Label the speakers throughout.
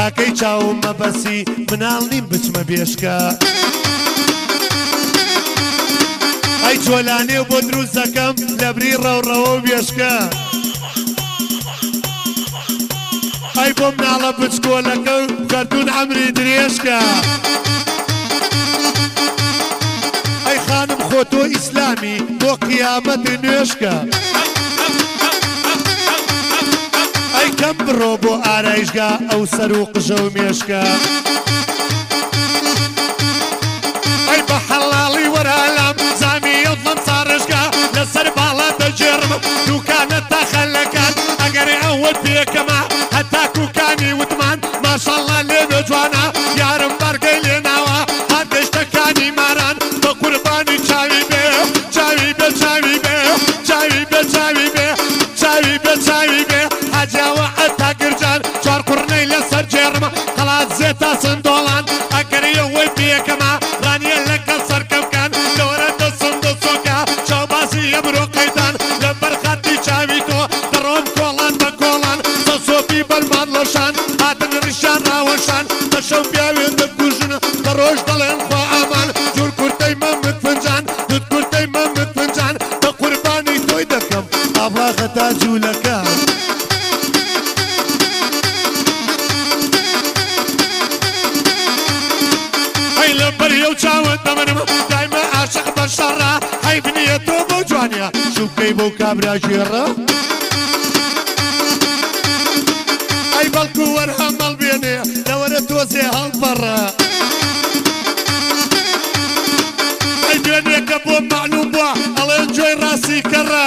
Speaker 1: تاکەی چاوم مەبەسی مناڵ نیم بچمە بێشکە ئەی جۆلانێ بۆ دروستەکەم لەبری ڕەوڕەوە بێشکە ئەی بۆ مناڵە بچکۆلەکە کەردون ئەمری درێژکە ئەی خانم خۆ تۆ ئیسلامی بۆ قیامەتی نوێشکە. ئەی کەم بڕۆ بۆ ئارایشگا ئەو سەر و قژە و مێشکە ئەی بە حەڵاڵی وەرە لام زامی ئەڵم ساڕشگا لەسەر باڵا دەجێڕم دوکانە تا خەلەکان ئەگەری ئەوە پێکەمە هەتا کوکانی وتمان ماشەڵا لێبێ جوانە یارم بەرگەی لێناوە هەردەشتەکانی ماران بە قوربانی چاوی بێ چاوی بە چاوی بێ چاوی بە چاوی بێ چاوی بە چاوی بێ ئاجاوە ئەتا گرجان چوار کوڕنەی لەسەر جێڕمە قەڵات زێتا سندۆڵان ئەگەریە وەی پێکەما ڕانیە لەگەڵ سەرکەمکان لەوەرە دە سندە سۆکە چاوباسی ئە مرۆکەیتان لە بەرخاتی چاوی تۆ دەڕۆن کۆڵان بە کۆڵان دە سۆپی بەرمان لەشان هاتن ریشان ناوەشان دە شەو پیاوێن دەکوژن بە ڕۆژ دەڵێن خوا ئامان جور کورتەی مەمت فنجان دوت کورتەی مەمت فنجان دە قوربانی تۆی دەکەم ئاواخەتا جوولەکە. وجاو الدمر دايما عاشق بالشرة حي بنية طوب وجوانية شوف كيبو كابرا جيرة اي بالكو ورهم البيني لو رت وزيها البرة اي دنيا كبو معلوم بوا الله يجوي راسي كرة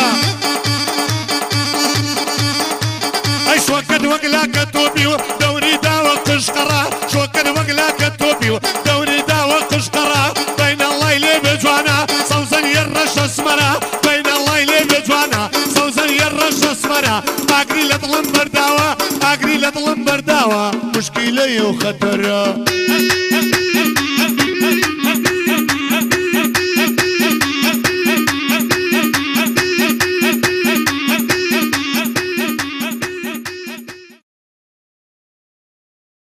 Speaker 1: اي شوكد وقلاك توبي دوري داوة تشقرة شوكد وقلاك توبي ئاگری لە دڵم بەرداوە ئاگری لە دڵم بەرداوە مشکی لە و خەتەرە.